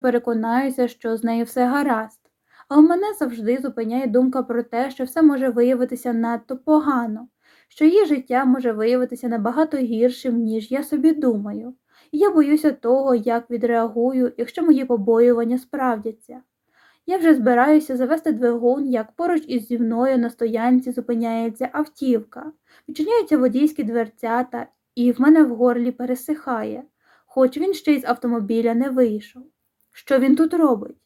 переконаюся, що з нею все гаразд. Але мене завжди зупиняє думка про те, що все може виявитися надто погано, що її життя може виявитися набагато гіршим, ніж я собі думаю, і я боюся того, як відреагую, якщо мої побоювання справдяться. Я вже збираюся завести двигун, як поруч із зі мною на стоянці зупиняється автівка, відчиняються водійські дверцята, і в мене в горлі пересихає, хоч він ще й з автомобіля не вийшов. Що він тут робить?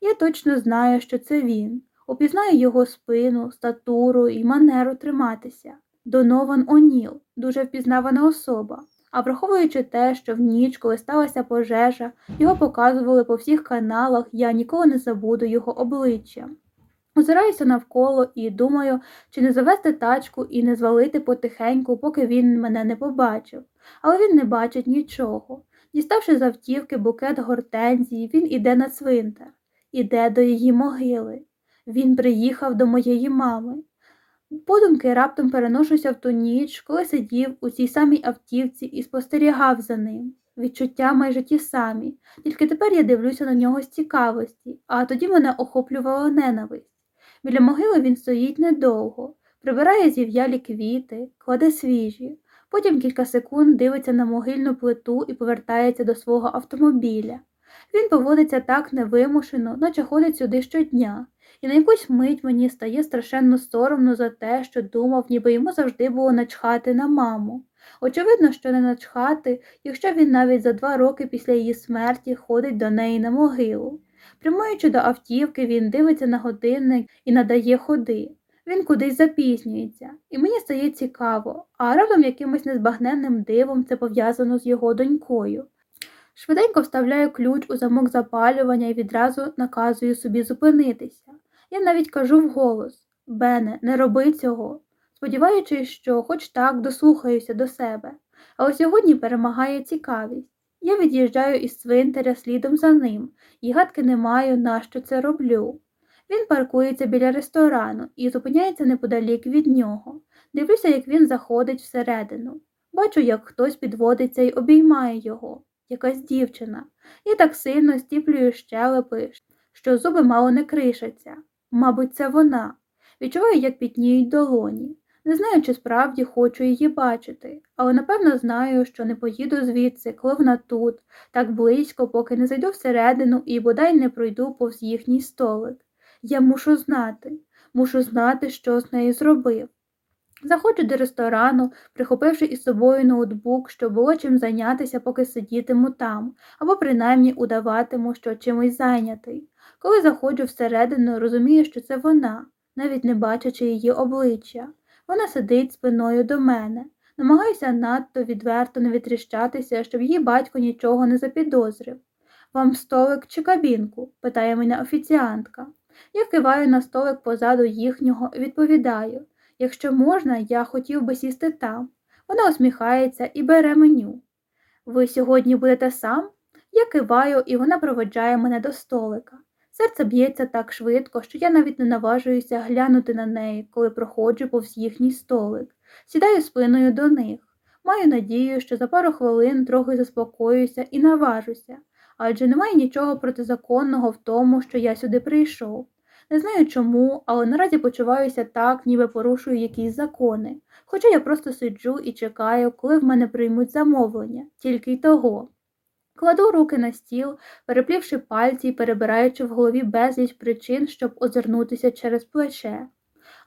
Я точно знаю, що це він, упізнаю його спину, статуру і манеру триматися. Донован Оніл, дуже впізнавана особа. А враховуючи те, що в ніч, коли сталася пожежа, його показували по всіх каналах, я ніколи не забуду його обличчя. Озираюся навколо і думаю, чи не завести тачку і не звалити потихеньку, поки він мене не побачив, але він не бачить нічого. Діставши з автівки букет гортензії, він іде на цвинтар, іде до її могили. Він приїхав до моєї мами. Подумки раптом переношуся в ту ніч, коли сидів у цій самій автівці і спостерігав за ним. Відчуття майже ті самі, тільки тепер я дивлюся на нього з цікавості, а тоді мене охоплювала ненависть. Біля могили він стоїть недовго, прибирає зів'ялі квіти, кладе свіжі, потім кілька секунд дивиться на могильну плиту і повертається до свого автомобіля. Він поводиться так невимушено, наче ходить сюди щодня, і на якусь мить мені стає страшенно соромно за те, що думав, ніби йому завжди було начхати на маму. Очевидно, що не начхати, якщо він навіть за два роки після її смерті ходить до неї на могилу. Прямуючи до автівки, він дивиться на годинник і надає ходи. Він кудись запізнюється, і мені стає цікаво, а раптом якимось незбагненним дивом це пов'язано з його донькою. Швиденько вставляю ключ у замок запалювання і відразу наказую собі зупинитися. Я навіть кажу вголос Бене, не роби цього, сподіваючись, що хоч так дослухаюся до себе, але сьогодні перемагає цікавість. Я від'їжджаю із цвинтаря слідом за ним, і гадки не маю, нащо це роблю. Він паркується біля ресторану і зупиняється неподалік від нього. Дивлюся, як він заходить всередину. Бачу, як хтось підводиться і обіймає його, якась дівчина, і так сильно стіплюю щелепи, що зуби мало не кришаться. Мабуть, це вона. Відчуваю, як пітніють долоні. Не знаю, чи справді хочу її бачити, але напевно знаю, що не поїду звідси, коли вона тут, так близько, поки не зайду всередину і бодай не пройду повз їхній столик. Я мушу знати, мушу знати, що з нею зробив. Заходжу до ресторану, прихопивши із собою ноутбук, щоб було чим зайнятися, поки сидітиму там, або принаймні удаватиму, що чимось зайнятий. Коли заходжу всередину, розумію, що це вона, навіть не бачачи її обличчя. Вона сидить спиною до мене, намагаюся надто відверто не відтріщатися, щоб її батько нічого не запідозрив. Вам столик чи кабінку? питає мене офіціантка. Я киваю на столик позаду їхнього і відповідаю якщо можна, я хотів би сісти там. Вона усміхається і бере меню. Ви сьогодні будете сам? Я киваю, і вона проведжає мене до столика. Серце б'ється так швидко, що я навіть не наважуюся глянути на неї, коли проходжу повз їхній столик, сідаю спиною до них. Маю надію, що за пару хвилин трохи заспокоюся і наважуся, адже немає нічого протизаконного в тому, що я сюди прийшов. Не знаю чому, але наразі почуваюся так, ніби порушую якісь закони, хоча я просто сиджу і чекаю, коли в мене приймуть замовлення, тільки й того. Кладу руки на стіл, переплівши пальці і перебираючи в голові безліч причин, щоб озирнутися через плече.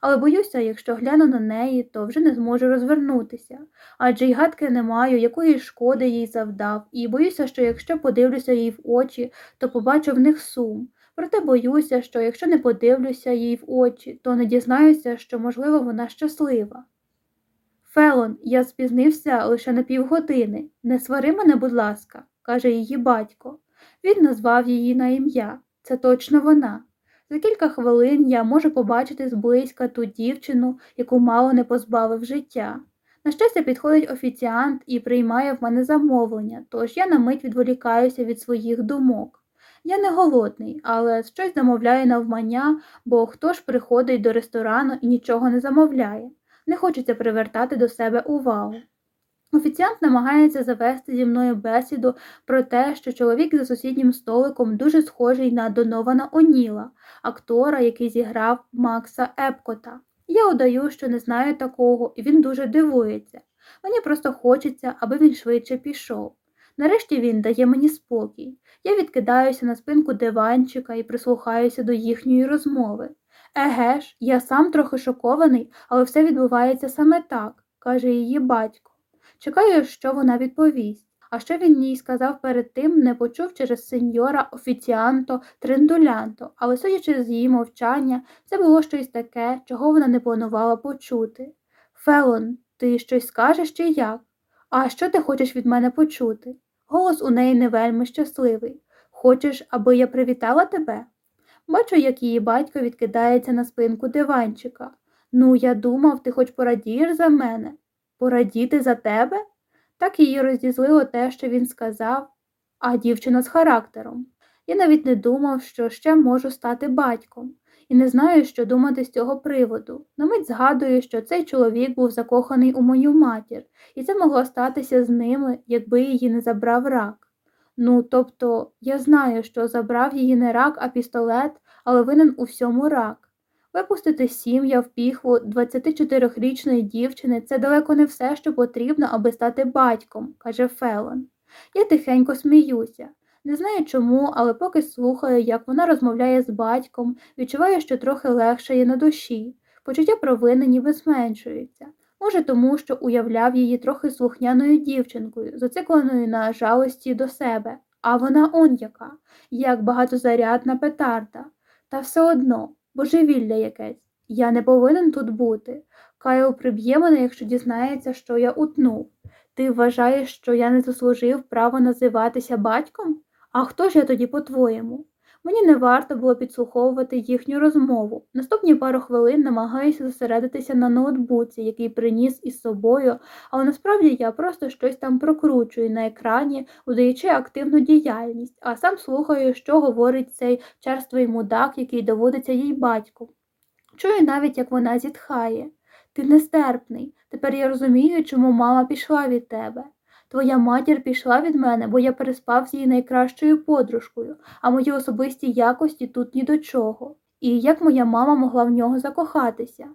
Але боюся, якщо гляну на неї, то вже не зможу розвернутися, адже й гадки не маю, якої шкоди їй завдав, і боюся, що якщо подивлюся їй в очі, то побачу в них сум. Проте боюся, що якщо не подивлюся їй в очі, то не дізнаюся, що, можливо, вона щаслива. Фелон, я спізнився лише на півгодини. Не свари мене, будь ласка каже її батько. Він назвав її на ім'я. Це точно вона. За кілька хвилин я можу побачити зблизька ту дівчину, яку мало не позбавив життя. На щастя, підходить офіціант і приймає в мене замовлення, тож я на мить відволікаюся від своїх думок. Я не голодний, але щось замовляю навмання, бо хто ж приходить до ресторану і нічого не замовляє. Не хочеться привертати до себе увагу. Офіціант намагається завести зі мною бесіду про те, що чоловік за сусіднім столиком дуже схожий на Донована Оніла, актора, який зіграв Макса Епкота. Я удаю, що не знаю такого, і він дуже дивується. Мені просто хочеться, аби він швидше пішов. Нарешті він дає мені спокій. Я відкидаюся на спинку диванчика і прислухаюся до їхньої розмови. Еге ж, я сам трохи шокований, але все відбувається саме так, каже її батько. Чекаю, що вона відповість. А що він їй сказав перед тим, не почув через сеньора офіціанто триндулянто, але, судячи з її мовчання, це було щось таке, чого вона не планувала почути. Фелон, ти щось скажеш чи як? А що ти хочеш від мене почути? Голос у неї не вельми щасливий. Хочеш, аби я привітала тебе? Бачу, як її батько відкидається на спинку диванчика. Ну, я думав, ти хоч порадієш за мене? Порадіти за тебе? Так її роздізлило те, що він сказав, а дівчина з характером. Я навіть не думав, що ще можу стати батьком, і не знаю, що думати з цього приводу. На мить згадую, що цей чоловік був закоханий у мою матір, і це могло статися з ними, якби її не забрав рак. Ну, тобто, я знаю, що забрав її не рак, а пістолет, але винен у всьому рак. Випустити сім'я в піхву 24-річної дівчини це далеко не все, що потрібно, аби стати батьком, каже Фелон. Я тихенько сміюся. Не знаю чому, але поки слухаю, як вона розмовляє з батьком, відчуваю, що трохи легше є на душі. Почуття провини ніби зменшується. Може, тому, що уявляв її трохи слухняною дівчинкою, зацикленою на жалості до себе, а вона он яка, як багатозарядна петарда. Та все одно, божевілля якесь. Я не повинен тут бути. Кайл приб'є мене, якщо дізнається, що я утнув. Ти вважаєш, що я не заслужив право називатися батьком? А хто ж я тоді, по-твоєму? Мені не варто було підслуховувати їхню розмову. Наступні пару хвилин намагаюся зосередитися на ноутбуці, який приніс із собою, але насправді я просто щось там прокручую на екрані, удаючи активну діяльність, а сам слухаю, що говорить цей черствий мудак, який доводиться їй батьку. Чую навіть, як вона зітхає. Ти нестерпний. Тепер я розумію, чому мама пішла від тебе. Твоя матір пішла від мене, бо я переспав з її найкращою подружкою, а мої особисті якості тут ні до чого. І як моя мама могла в нього закохатися?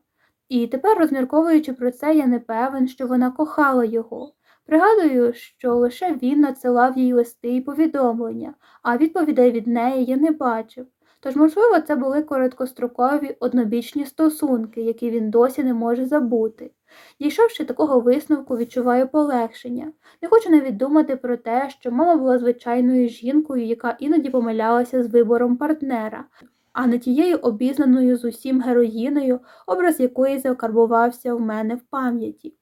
І тепер, розмірковуючи про це, я не певен, що вона кохала його. Пригадую, що лише він надсилав їй листи і повідомлення, а відповідей від неї я не бачив. Тож, можливо, це були короткострокові однобічні стосунки, які він досі не може забути. Дійшовши такого висновку, відчуваю полегшення. Не хочу навіть думати про те, що мама була звичайною жінкою, яка іноді помилялася з вибором партнера, а не тією обізнаною з усім героїною, образ якої закарбувався в мене в пам'яті.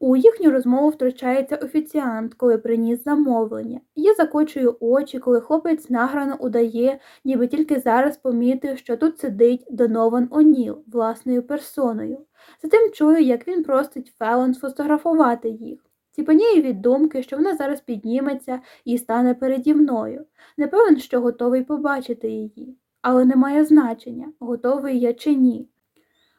У їхню розмову втручається офіціант, коли приніс замовлення. Я закочую очі, коли хлопець награно удає, ніби тільки зараз помітив, що тут сидить Донован Оніл власною персоною. Затим чую, як він просить Фелон сфотографувати їх. Ціпанію від думки, що вона зараз підніметься і стане переді мною. Не певен, що готовий побачити її, але не має значення, готовий я чи ні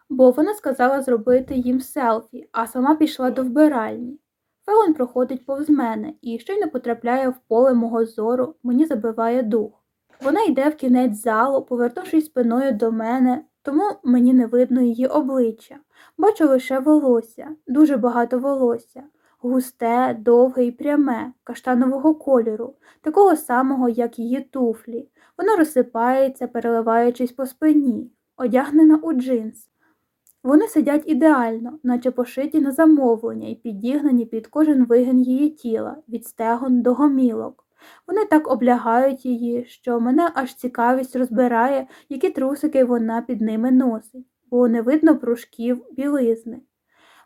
бо вона сказала зробити їм селфі, а сама пішла до вбиральні. Фелон проходить повз мене і щойно потрапляє в поле мого зору, мені забиває дух. Вона йде в кінець залу, повернувшись спиною до мене, тому мені не видно її обличчя. Бачу лише волосся, дуже багато волосся, густе, довге і пряме, каштанового кольору, такого самого, як її туфлі. Воно розсипається, переливаючись по спині, одягнена у джинс. Вони сидять ідеально, наче пошиті на замовлення і підігнані під кожен вигин її тіла, від стегон до гомілок. Вони так облягають її, що мене аж цікавість розбирає, які трусики вона під ними носить, бо не видно пружків білизни.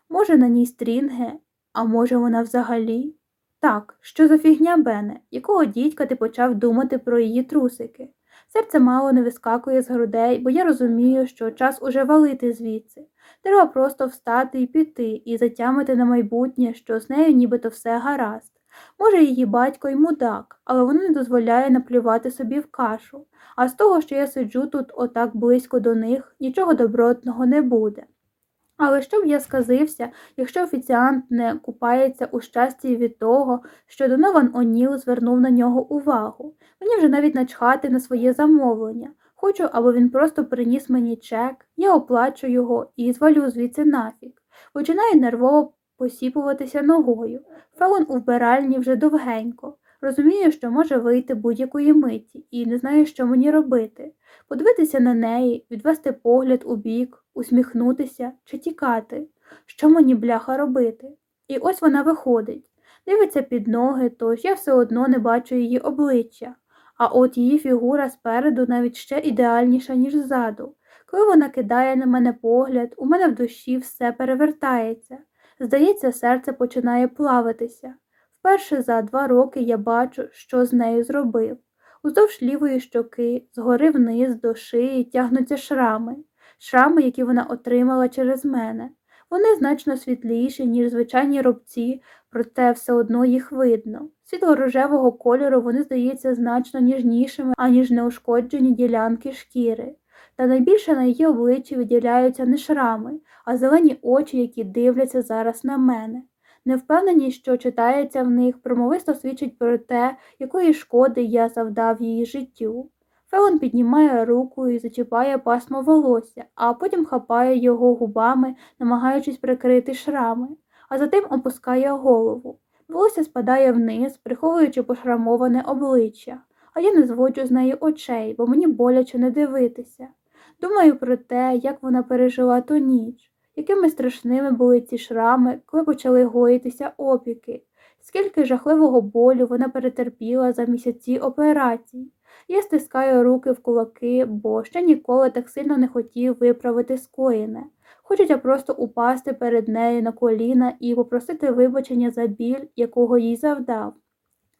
Може, на ній стрінги, а може, вона взагалі? Так, що за фігня Бене, якого дідька ти почав думати про її трусики? Серце мало не вискакує з грудей, бо я розумію, що час уже валити звідси. Треба просто встати і піти, і затямити на майбутнє, що з нею нібито все гаразд. Може, її батько й мудак, але воно не дозволяє наплювати собі в кашу, а з того, що я сиджу тут отак близько до них, нічого добротного не буде. Але що б я сказився, якщо офіціант не купається у щасті від того, що Донован О'Ніл звернув на нього увагу. Мені вже навіть начхати на своє замовлення. Хочу, аби він просто приніс мені чек, я оплачу його і звалю звідси нафіг. Починаю нервово посіпуватися ногою. Фелон у вбиральні вже довгенько. Розумію, що може вийти будь-якої миті, і не знаю, що мені робити подивитися на неї, відвести погляд у бік, усміхнутися чи тікати. Що мені бляха робити? І ось вона виходить, дивиться під ноги, тож я все одно не бачу її обличчя, а от її фігура спереду навіть ще ідеальніша, ніж ззаду. Коли вона кидає на мене погляд, у мене в душі все перевертається. Здається, серце починає плаватися. Вперше за два роки я бачу, що з нею зробив. Уздовж лівої щоки, згори вниз до шиї тягнуться шрами, шрами, які вона отримала через мене. Вони значно світліші, ніж звичайні рубці, проте все одно їх видно. Світло рожевого кольору вони здаються значно ніжнішими, аніж неушкоджені ділянки шкіри. Та найбільше на її обличчі виділяються не шрами, а зелені очі, які дивляться зараз на мене. Невпевненість, що читається в них, промовисто свідчить про те, якої шкоди я завдав її життю. Фелон піднімає руку і зачіпає пасмо волосся, а потім хапає його губами, намагаючись прикрити шрами, а затим опускає голову. Волосся спадає вниз, приховуючи пошрамоване обличчя, а я не зводжу з неї очей, бо мені боляче не дивитися. Думаю про те, як вона пережила ту ніч якими страшними були ці шрами, коли почали гоїтися опіки, скільки жахливого болю вона перетерпіла за місяці операцій. Я стискаю руки в кулаки, бо ще ніколи так сильно не хотів виправити скоєне. Хочеться просто упасти перед нею на коліна і попросити вибачення за біль, якого їй завдав,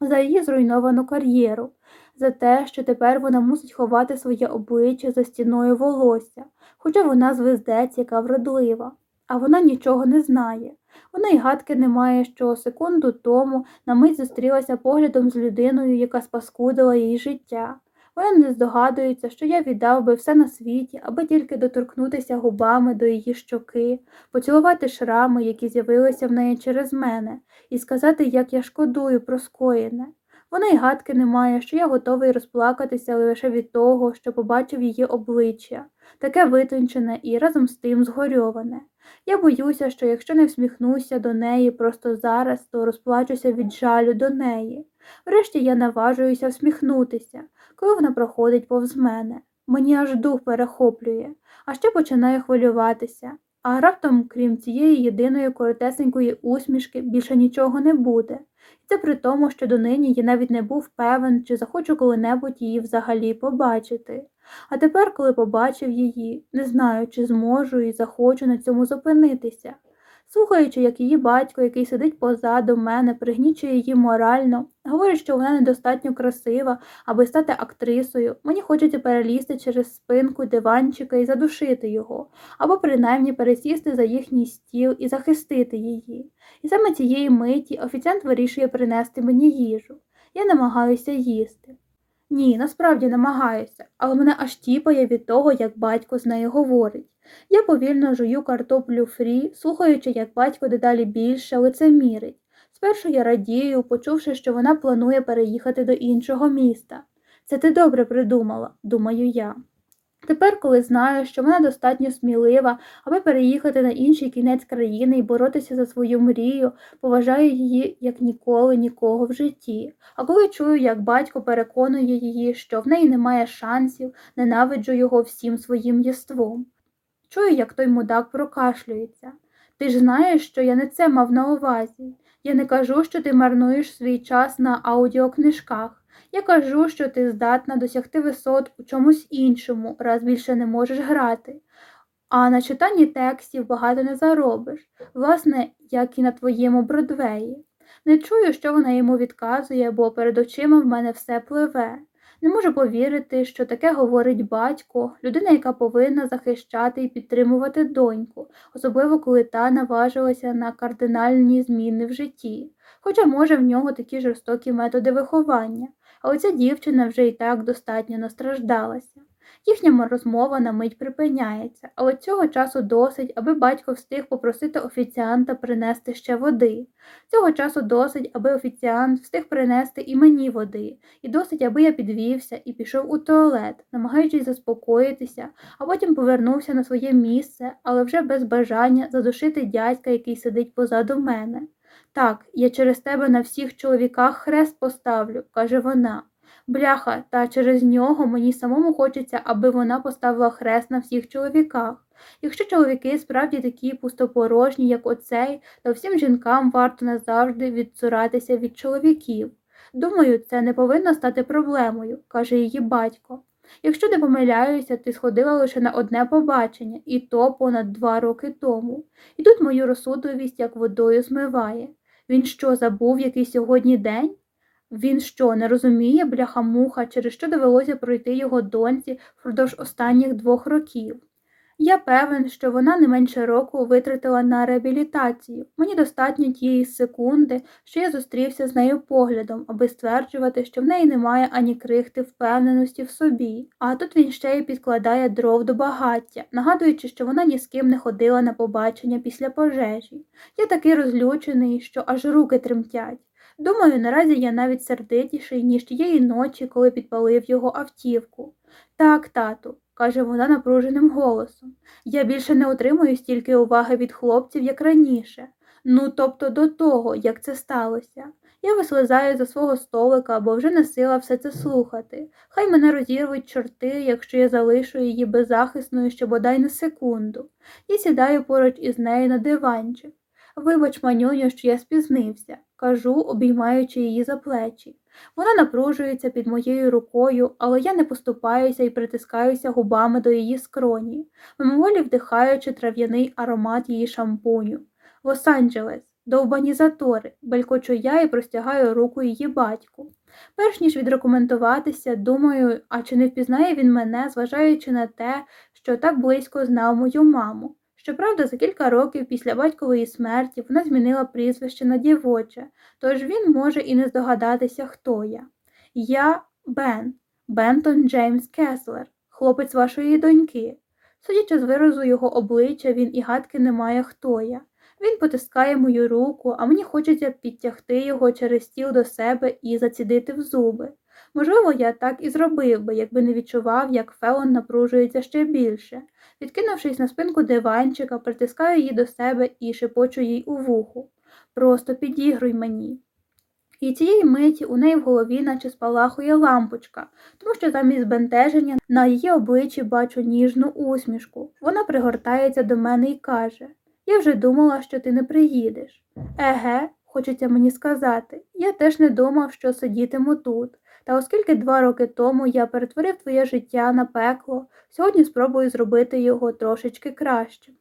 за її зруйновану кар'єру, за те, що тепер вона мусить ховати своє обличчя за стіною волосся, хоча вона звездець, яка вродлива, а вона нічого не знає. Вона й гадки не має, що секунду тому на мить зустрілася поглядом з людиною, яка спаскудила її життя. Вона не здогадується, що я віддав би все на світі, аби тільки доторкнутися губами до її щоки, поцілувати шрами, які з'явилися в неї через мене, і сказати, як я шкодую про скоєне. Вона й гадки не має, що я готовий розплакатися лише від того, що побачив її обличчя, таке витончене і разом з тим згорьоване. Я боюся, що якщо не всміхнуся до неї просто зараз, то розплачуся від жалю до неї. Врешті я наважуюся всміхнутися, коли вона проходить повз мене. Мені аж дух перехоплює, а ще починаю хвилюватися. А раптом, крім цієї єдиної коротесенької усмішки, більше нічого не буде. І це при тому, що донині я навіть не був певен, чи захочу коли-небудь її взагалі побачити. А тепер, коли побачив її, не знаю, чи зможу і захочу на цьому зупинитися. Слухаючи, як її батько, який сидить позаду мене, пригнічує її морально, говорить, що вона недостатньо красива, аби стати актрисою, мені хочеться перелізти через спинку диванчика і задушити його, або принаймні пересісти за їхній стіл і захистити її. І саме цієї миті офіціант вирішує принести мені їжу. Я намагаюся їсти. Ні, насправді намагаюся, але мене аж тіпає від того, як батько з нею говорить. Я повільно жую картоплю фрі, слухаючи, як батько дедалі більше лицемірить. Спершу я радію, почувши, що вона планує переїхати до іншого міста. Це ти добре придумала, думаю я. Тепер, коли знаю, що вона достатньо смілива, аби переїхати на інший кінець країни і боротися за свою мрію, поважаю її як ніколи нікого в житті. А коли чую, як батько переконує її, що в неї немає шансів, ненавиджу його всім своїм єством. Чую, як той мудак прокашлюється. Ти ж знаєш, що я не це мав на увазі. Я не кажу, що ти марнуєш свій час на аудіокнижках. Я кажу, що ти здатна досягти висот у чомусь іншому, раз більше не можеш грати, а на читанні текстів багато не заробиш, власне, як і на твоєму Бродвеї. Не чую, що вона йому відказує, бо перед очима в мене все пливе. Не можу повірити, що таке говорить батько, людина, яка повинна захищати і підтримувати доньку, особливо коли та наважилася на кардинальні зміни в житті, хоча, може, в нього такі жорстокі методи виховання. але ця дівчина вже і так достатньо настраждалася. Їхня розмова на мить припиняється, але цього часу досить, аби батько встиг попросити офіціанта принести ще води. Цього часу досить, аби офіціант встиг принести і мені води, і досить, аби я підвівся і пішов у туалет, намагаючись заспокоїтися, а потім повернувся на своє місце, але вже без бажання задушити дядька, який сидить позаду мене. Так, я через тебе на всіх чоловіках хрест поставлю, каже вона. Бляха, та через нього мені самому хочеться, аби вона поставила хрест на всіх чоловіках. Якщо чоловіки справді такі пустопорожні, як оцей, то всім жінкам варто назавжди відцуратися від чоловіків. Думаю, це не повинно стати проблемою, каже її батько. Якщо не помиляюся, ти сходила лише на одне побачення, і то понад два роки тому. І тут мою розсудливість як водою змиває. Він що, забув, який сьогодні день? Він що, не розуміє, бляха-муха, через що довелося пройти його доньці впродовж останніх двох років? Я певен, що вона не менше року витратила на реабілітацію. Мені достатньо тієї секунди, що я зустрівся з нею поглядом, аби стверджувати, що в неї немає ані крихти впевненості в собі. А тут він ще й підкладає дров до багаття, нагадуючи, що вона ні з ким не ходила на побачення після пожежі. Я такий розлючений, що аж руки тремтять. Думаю, наразі я навіть сердитіший, ніж тієї ночі, коли підпалив його автівку. Так, тату, каже вона напруженим голосом. Я більше не отримую стільки уваги від хлопців, як раніше. Ну, тобто до того, як це сталося. Я вислизаю за свого столика, бо вже не сила все це слухати. Хай мене розірвуть чорти, якщо я залишу її беззахисною ще бодай на секунду. Я сідаю поруч із нею на диванчик. Вибач, манюню, що я спізнився, кажу, обіймаючи її за плечі. Вона напружується під моєю рукою, але я не поступаюся і притискаюся губами до її скроні, мимоволі вдихаючи трав'яний аромат її шампуню. Лос-Анджелес, довбані затори, белькочу я і простягаю руку її батьку. Перш ніж відрекомендуватися, думаю, а чи не впізнає він мене, зважаючи на те, що так близько знав мою маму. Щоправда, за кілька років після батькової смерті вона змінила прізвище на дівоче, тож він може і не здогадатися, хто я. Я Бен, Бентон Джеймс Кеслер, хлопець вашої доньки. Судячи з виразу його обличчя, він і гадки не має, хто я. Він потискає мою руку, а мені хочеться підтягти його через стіл до себе і зацідити в зуби. Можливо, я так і зробив би, якби не відчував, як Фелон напружується ще більше. Відкинувшись на спинку диванчика, притискаю її до себе і шепочу їй у вуху. Просто підігруй мені. І цієї миті у неї в голові наче спалахує лампочка, тому що замість збентеження на її обличчі бачу ніжну усмішку. Вона пригортається до мене і каже Я вже думала, що ти не приїдеш. Еге, хочеться мені сказати, я теж не думав, що сидітиму тут. Та оскільки два роки тому я перетворив твоє життя на пекло, сьогодні спробую зробити його трошечки кращим.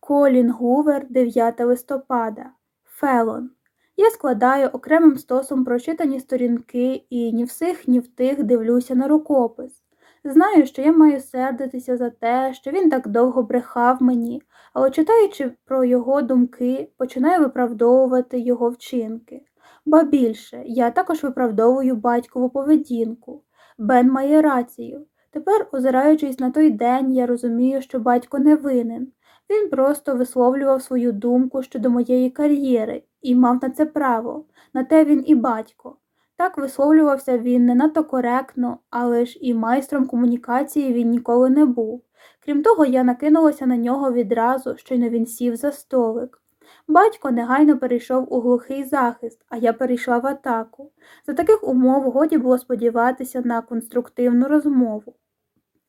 Колін Гувер, 9 листопада. Фелон. Я складаю окремим стосом прочитані сторінки і ні в сих, ні в тих дивлюся на рукопис. Знаю, що я маю сердитися за те, що він так довго брехав мені, але читаючи про його думки, починаю виправдовувати його вчинки. Ба більше, я також виправдовую батькову поведінку. Бен має рацію. Тепер, озираючись на той день, я розумію, що батько не винен. Він просто висловлював свою думку щодо моєї кар'єри і мав на це право, на те він і батько. Так висловлювався він не надто коректно, але ж і майстром комунікації він ніколи не був. Крім того, я накинулася на нього відразу, щойно він сів за столик. Батько негайно перейшов у глухий захист, а я перейшла в атаку. За таких умов годі було сподіватися на конструктивну розмову.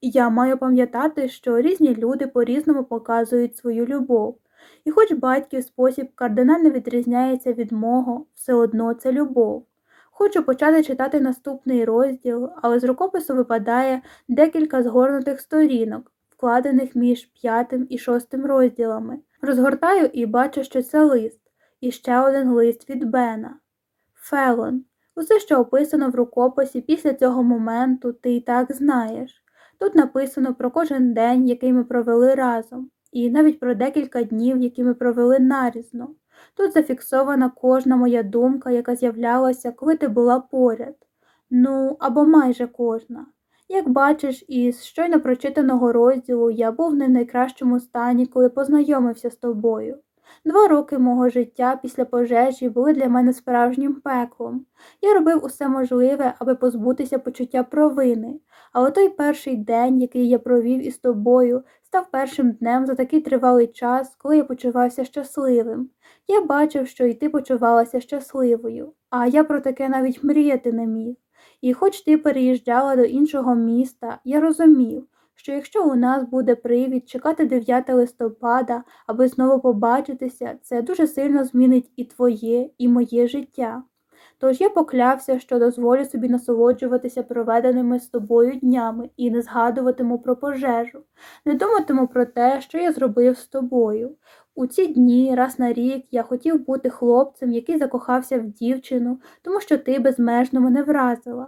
Я маю пам'ятати, що різні люди по-різному показують свою любов, і хоч батьків спосіб кардинально відрізняється від мого, все одно це любов. Хочу почати читати наступний розділ, але з рукопису випадає декілька згорнутих сторінок, вкладених між п'ятим і шостим розділами. Розгортаю і бачу, що це лист, і ще один лист від Бена. Фелон, усе, що описано в рукописі після цього моменту, ти і так знаєш. Тут написано про кожен день, який ми провели разом, і навіть про декілька днів, які ми провели нарізно. Тут зафіксована кожна моя думка, яка з'являлася, коли ти була поряд. Ну, або майже кожна. Як бачиш, із щойно прочитаного розділу я був не в найкращому стані, коли познайомився з тобою. Два роки мого життя після пожежі були для мене справжнім пеклом. Я робив усе можливе, аби позбутися почуття провини, але той перший день, який я провів із тобою, став першим днем за такий тривалий час, коли я почувався щасливим. Я бачив, що і ти почувалася щасливою, а я про таке навіть мріяти не міг. І хоч ти переїжджала до іншого міста, я розумів, що якщо у нас буде привід чекати 9 листопада, аби знову побачитися, це дуже сильно змінить і твоє, і моє життя. Тож я поклявся, що дозволю собі насолоджуватися проведеними з тобою днями і не згадуватиму про пожежу, не думатиму про те, що я зробив з тобою. У ці дні, раз на рік, я хотів бути хлопцем, який закохався в дівчину, тому що ти безмежно мене вразила.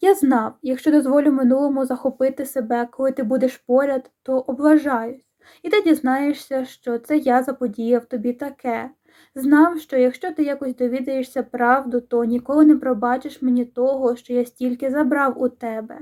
Я знав, якщо дозволю минулому захопити себе, коли ти будеш поряд, то облажаюсь, і ти дізнаєшся, що це я заподіяв тобі таке. Знав, що якщо ти якось довідаєшся правду, то ніколи не пробачиш мені того, що я стільки забрав у тебе.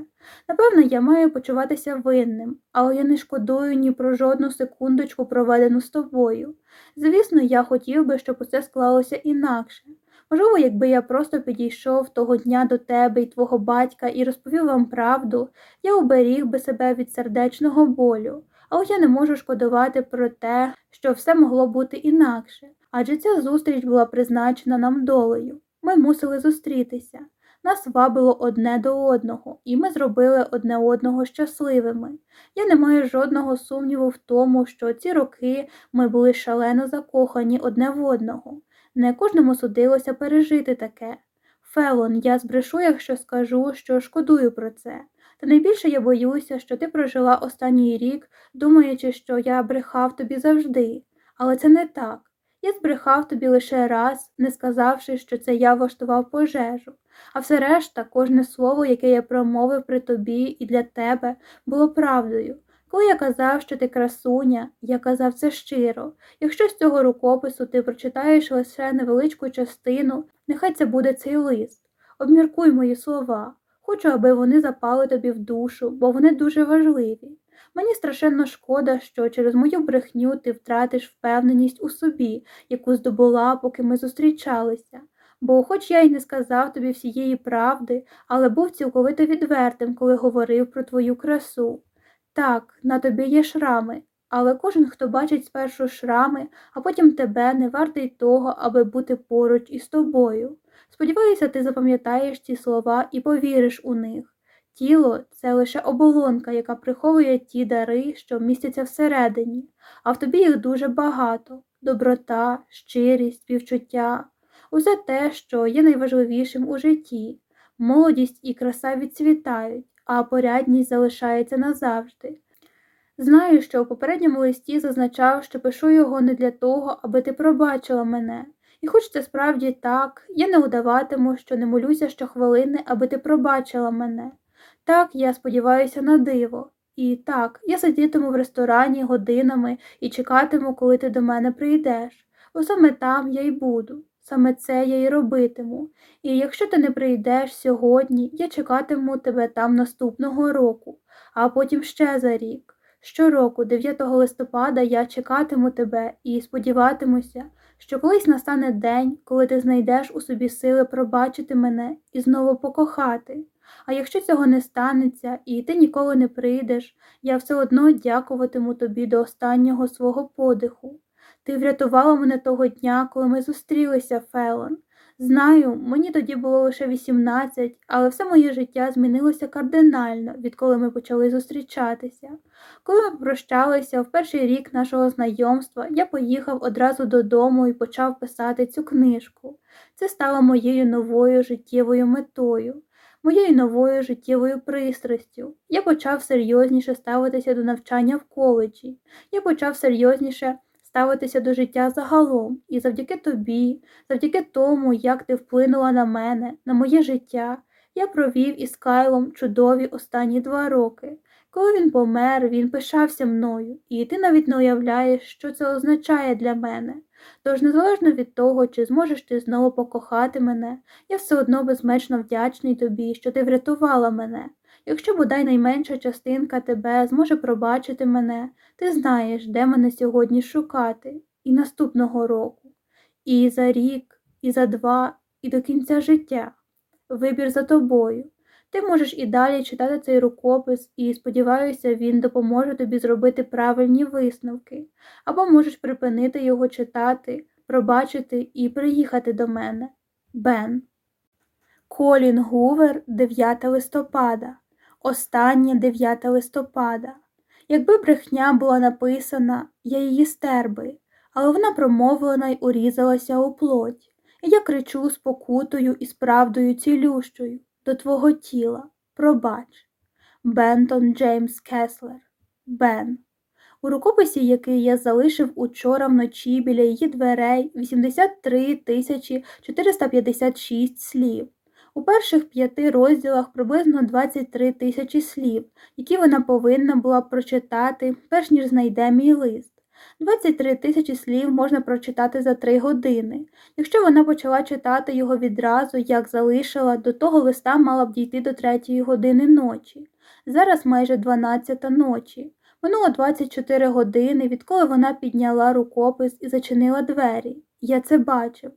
Напевно, я маю почуватися винним, але я не шкодую ні про жодну секундочку, проведену з тобою. Звісно, я хотів би, щоб усе склалося інакше. Можливо, якби я просто підійшов того дня до тебе і твого батька і розповів вам правду, я уберіг би себе від сердечного болю, але я не можу шкодувати про те, що все могло бути інакше, адже ця зустріч була призначена нам долею. Ми мусили зустрітися. Нас вабило одне до одного, і ми зробили одне одного щасливими. Я не маю жодного сумніву в тому, що ці роки ми були шалено закохані одне в одного. Не кожному судилося пережити таке. Фелон, я збрешу, якщо скажу, що шкодую про це. Та найбільше я боюся, що ти прожила останній рік, думаючи, що я брехав тобі завжди. Але це не так. Я збрехав тобі лише раз, не сказавши, що це я влаштував пожежу, а все решта, кожне слово, яке я промовив при тобі і для тебе, було правдою. Коли я казав, що ти красуня, я казав це щиро. Якщо з цього рукопису ти прочитаєш лише невеличку частину, нехай це буде цей лист. Обміркуй мої слова. Хочу, аби вони запали тобі в душу, бо вони дуже важливі. Мені страшенно шкода, що через мою брехню ти втратиш впевненість у собі, яку здобула, поки ми зустрічалися. Бо, хоч я й не сказав тобі всієї правди, але був цілковито відвертим, коли говорив про твою красу. Так, на тобі є шрами, але кожен, хто бачить спершу шрами, а потім тебе, не вартий того, аби бути поруч із тобою. Сподіваюся, ти запам'ятаєш ці слова і повіриш у них. Тіло це лише оболонка, яка приховує ті дари, що містяться всередині, а в тобі їх дуже багато доброта, щирість, співчуття, усе те, що є найважливішим у житті. Молодість і краса відцвітають, а порядність залишається назавжди. Знаю, що у попередньому листі зазначав, що пишу його не для того, аби ти пробачила мене, і хоч це справді так, я не удаватиму, що не молюся щохвилини, аби ти пробачила мене. Так, я сподіваюся на диво. І так, я сидітиму в ресторані годинами і чекатиму, коли ти до мене прийдеш, бо саме там я й буду. Саме це я й робитиму, і якщо ти не прийдеш сьогодні, я чекатиму тебе там наступного року, а потім ще за рік. Щороку, 9 листопада, я чекатиму тебе і сподіватимуся, що колись настане день, коли ти знайдеш у собі сили пробачити мене і знову покохати. А якщо цього не станеться і ти ніколи не прийдеш, я все одно дякуватиму тобі до останнього свого подиху. Ти врятувала мене того дня, коли ми зустрілися, Фелон. Знаю, мені тоді було лише 18, але все моє життя змінилося кардинально, відколи ми почали зустрічатися. Коли ми прощалися в перший рік нашого знайомства, я поїхав одразу додому і почав писати цю книжку. Це стало моєю новою життєвою метою, моєю новою життєвою пристрастю. Я почав серйозніше ставитися до навчання в коледжі. Я почав серйозніше ставитися до життя загалом, і завдяки тобі, завдяки тому, як ти вплинула на мене, на моє життя, я провів із Кайлом чудові останні два роки. Коли він помер, він пишався мною, і ти навіть не уявляєш, що це означає для мене. Тож, незалежно від того, чи зможеш ти знову покохати мене, я все одно безмечно вдячний тобі, що ти врятувала мене. Якщо бодай найменша частинка тебе зможе пробачити мене, ти знаєш, де мене сьогодні шукати, і наступного року, і за рік, і за два, і до кінця життя. Вибір за тобою. Ти можеш і далі читати цей рукопис, і, сподіваюся, він допоможе тобі зробити правильні висновки, або можеш припинити його читати, пробачити і приїхати до мене. Бен. Колін Гувер, 9 листопада. Останнє 9 листопада. Якби брехня була написана, я її стерби, але вона промовлена й урізалася у плоть, і я кричу з покутою і з правдою цілющою до твого тіла. Пробач. Бентон Джеймс Кеслер. Бен. У рукописі, який я залишив учора вночі біля її дверей 83 тисячі 456 слів. У перших п'яти розділах приблизно 23 тисячі слів, які вона повинна була прочитати, перш ніж знайде мій лист. 23 тисячі слів можна прочитати за три години. Якщо вона почала читати його відразу, як залишила, до того листа мала б дійти до третьої години ночі. Зараз майже 12 ночі. Минуло 24 години, відколи вона підняла рукопис і зачинила двері. Я це бачив.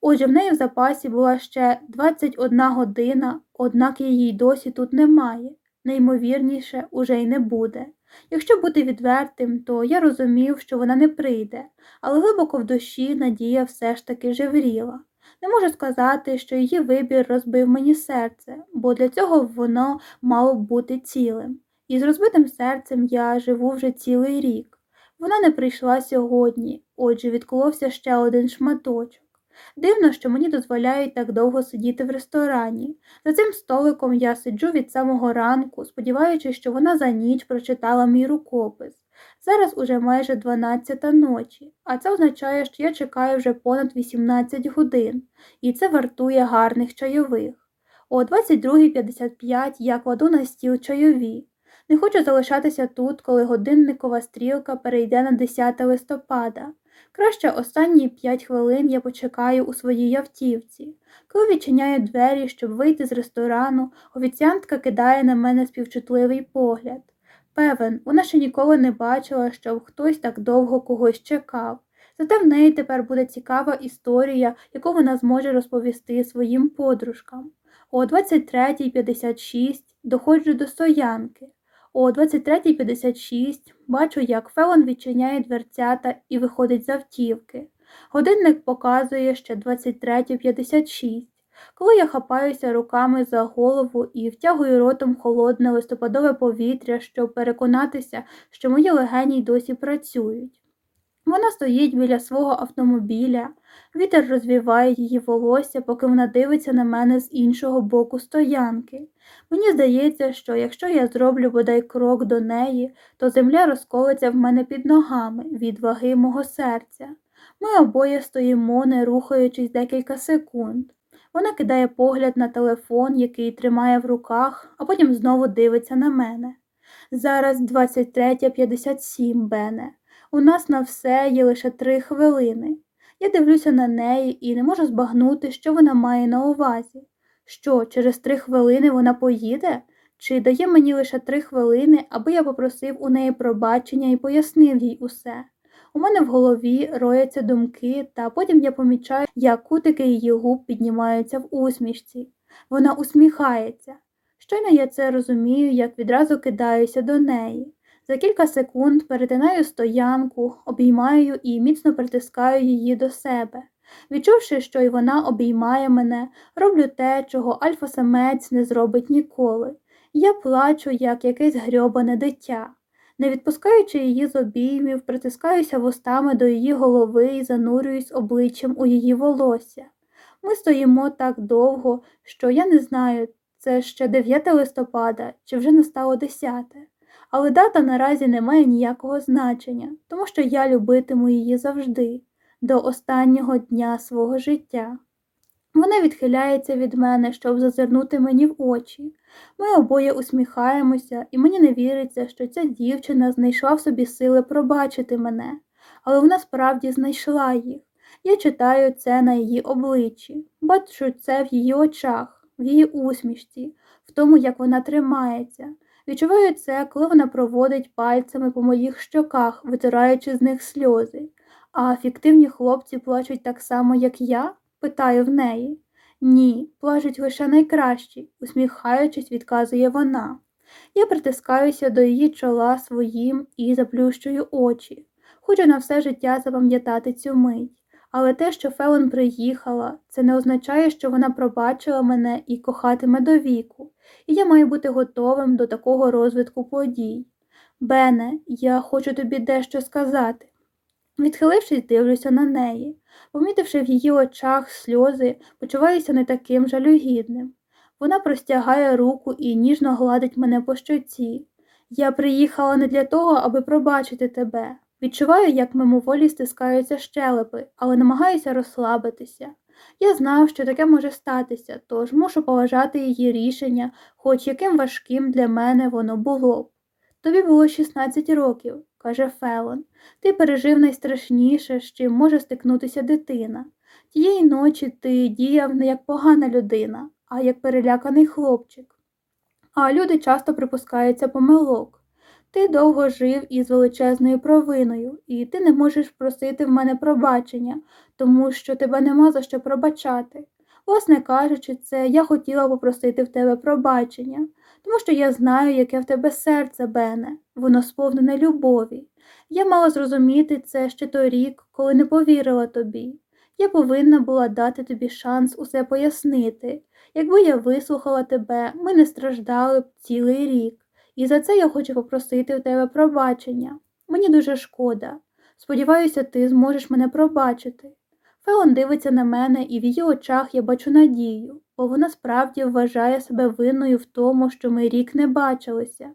Отже, в неї в запасі була ще 21 година, однак її досі тут немає. Неймовірніше, уже й не буде. Якщо бути відвертим, то я розумів, що вона не прийде, але глибоко в душі надія все ж таки жевріла. Не можу сказати, що її вибір розбив мені серце, бо для цього воно мало бути цілим. І з розбитим серцем я живу вже цілий рік. Вона не прийшла сьогодні, отже, відколовся ще один шматочок. Дивно, що мені дозволяють так довго сидіти в ресторані. За цим столиком я сиджу від самого ранку, сподіваючись, що вона за ніч прочитала мій рукопис. Зараз уже майже 12 ночі, а це означає, що я чекаю вже понад 18 годин, і це вартує гарних чайових. О 22.55 я кладу на стіл чайові. Не хочу залишатися тут, коли годинникова стрілка перейде на 10 листопада. Краще останні п'ять хвилин я почекаю у своїй автівці. Коли відчиняю двері, щоб вийти з ресторану, офіціантка кидає на мене співчутливий погляд. Певен, вона ще ніколи не бачила, щоб хтось так довго когось чекав. Зате в неї тепер буде цікава історія, яку вона зможе розповісти своїм подружкам. О 23.56 доходжу до стоянки. О 23.56 бачу, як Фелон відчиняє дверцята і виходить з автівки. Годинник показує ще 23.56. Коли я хапаюся руками за голову і втягую ротом холодне листопадове повітря, щоб переконатися, що мої легені й досі працюють. Вона стоїть біля свого автомобіля, вітер розвіває її волосся, поки вона дивиться на мене з іншого боку стоянки. Мені здається, що якщо я зроблю бодай крок до неї, то земля розколиться в мене під ногами від ваги мого серця. Ми обоє стоїмо, не рухаючись декілька секунд. Вона кидає погляд на телефон, який тримає в руках, а потім знову дивиться на мене. Зараз 23.57, Бене. У нас на все є лише три хвилини. Я дивлюся на неї і не можу збагнути, що вона має на увазі. Що, через три хвилини вона поїде? Чи дає мені лише три хвилини, аби я попросив у неї пробачення і пояснив їй усе? У мене в голові рояться думки, та потім я помічаю, як кутики її губ піднімаються в усмішці. Вона усміхається. Щойно я це розумію, як відразу кидаюся до неї. За кілька секунд перетинаю стоянку, обіймаю і міцно притискаю її до себе. Відчувши, що й вона обіймає мене, роблю те, чого альфа-самець не зробить ніколи. Я плачу, як якесь грьобане дитя. Не відпускаючи її з обіймів, притискаюся вустами до її голови і занурююсь обличчям у її волосся. Ми стоїмо так довго, що я не знаю, це ще 9 листопада чи вже настало 10. Але дата наразі не має ніякого значення, тому що я любитиму її завжди, до останнього дня свого життя. Вона відхиляється від мене, щоб зазирнути мені в очі. Ми обоє усміхаємося, і мені не віриться, що ця дівчина знайшла в собі сили пробачити мене, але вона справді знайшла їх. Я читаю це на її обличчі, бачу це в її очах, в її усмішці, в тому, як вона тримається. Відчуваю це, коли вона проводить пальцями по моїх щоках, витираючи з них сльози. А фіктивні хлопці плачуть так само, як я? питаю в неї. Ні, плачуть лише найкращі, усміхаючись, відказує вона. Я притискаюся до її чола своїм і заплющую очі. Хочу на все життя запам'ятати цю мить. Але те, що Фелон приїхала, це не означає, що вона пробачила мене і кохатиме до віку, і я маю бути готовим до такого розвитку подій. Бене, я хочу тобі дещо сказати. Відхилившись, дивлюся на неї. Помітивши в її очах сльози, почуваюся не таким жалюгідним. Вона простягає руку і ніжно гладить мене по щоці. Я приїхала не для того, аби пробачити тебе. Відчуваю, як мимоволі стискаються щелепи, але намагаюся розслабитися. Я знав, що таке може статися, тож мушу поважати її рішення, хоч яким важким для мене воно було б. Тобі було 16 років, каже Фелон. Ти пережив найстрашніше, з чим може стикнутися дитина. Тієї ночі ти діяв не як погана людина, а як переляканий хлопчик. А люди часто припускаються помилок. Ти довго жив із величезною провиною, і ти не можеш просити в мене пробачення, тому що тебе нема за що пробачати. Власне кажучи, це я хотіла попросити в тебе пробачення, тому що я знаю, яке в тебе серце, Бене, воно сповнене любові. Я мала зрозуміти це ще торік, коли не повірила тобі. Я повинна була дати тобі шанс усе пояснити. Якби я вислухала тебе, ми не страждали б цілий рік. І за це я хочу попросити в тебе пробачення. Мені дуже шкода. Сподіваюся, ти зможеш мене пробачити. Фелон дивиться на мене, і в її очах я бачу надію, бо вона справді вважає себе винною в тому, що ми рік не бачилися.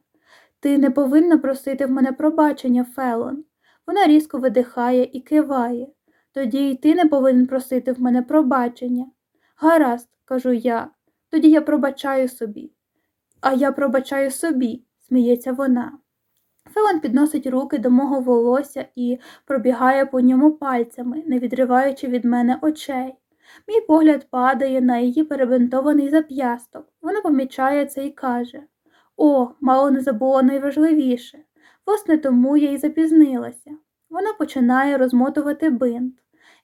Ти не повинна просити в мене пробачення, Фелон. Вона різко видихає і киває. Тоді й ти не повинен просити в мене пробачення. Гаразд, кажу я, тоді я пробачаю собі. А я пробачаю собі сміється вона. Фелон підносить руки до мого волосся і пробігає по ньому пальцями, не відриваючи від мене очей. Мій погляд падає на її перебинтований зап'ясток. Вона помічає це і каже О, мало не забула найважливіше. Власне, тому я й запізнилася. Вона починає розмотувати бинт.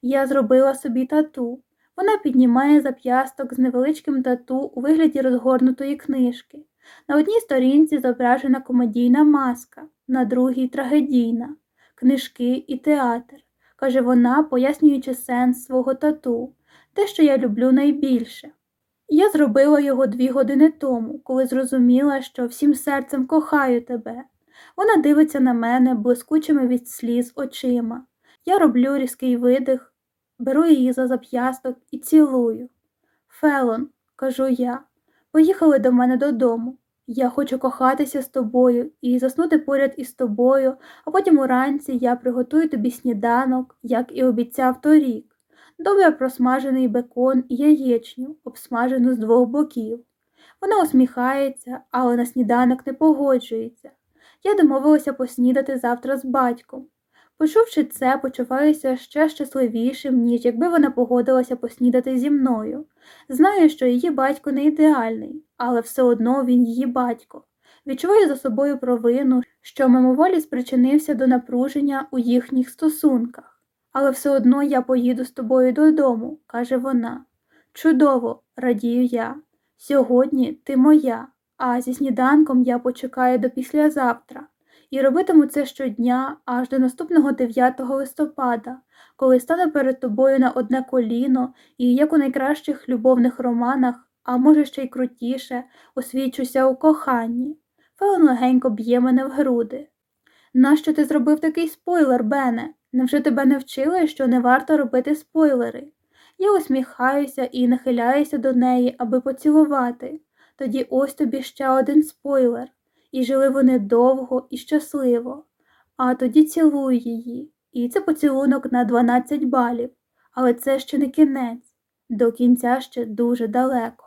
Я зробила собі тату. Вона піднімає зап'ясток з невеличким тату у вигляді розгорнутої книжки. На одній сторінці зображена комедійна маска, на другій трагедійна, книжки і театр, каже вона, пояснюючи сенс свого тату, те, що я люблю найбільше. Я зробила його дві години тому, коли зрозуміла, що всім серцем кохаю тебе. Вона дивиться на мене блискучими від сліз очима. Я роблю різкий видих, беру її за зап'ясток і цілую. Фелон, кажу я, Поїхали до мене додому. Я хочу кохатися з тобою і заснути поряд із тобою, а потім уранці я приготую тобі сніданок, як і обіцяв торік. Добре просмажений бекон і яєчню, обсмажену з двох боків. Вона усміхається, але на сніданок не погоджується. Я домовилася поснідати завтра з батьком. Почувши це, почуваюся ще щасливішим, ніж якби вона погодилася поснідати зі мною. Знаю, що її батько не ідеальний, але все одно він її батько. Відчуваю за собою провину, що мимоволі спричинився до напруження у їхніх стосунках. Але все одно я поїду з тобою додому, каже вона. Чудово, радію я. Сьогодні ти моя, а зі сніданком я почекаю до післязавтра і робитиму це щодня аж до наступного 9 листопада, коли стану перед тобою на одне коліно і, як у найкращих любовних романах, а може ще й крутіше, освічуся у коханні. Фелон легенько б'є мене в груди. Нащо ти зробив такий спойлер, Бене? Невже тебе не вчили, що не варто робити спойлери? Я усміхаюся і нахиляюся до неї, аби поцілувати. Тоді ось тобі ще один спойлер і жили вони довго і щасливо, а тоді цілую її, і це поцілунок на 12 балів, але це ще не кінець. До кінця ще дуже далеко.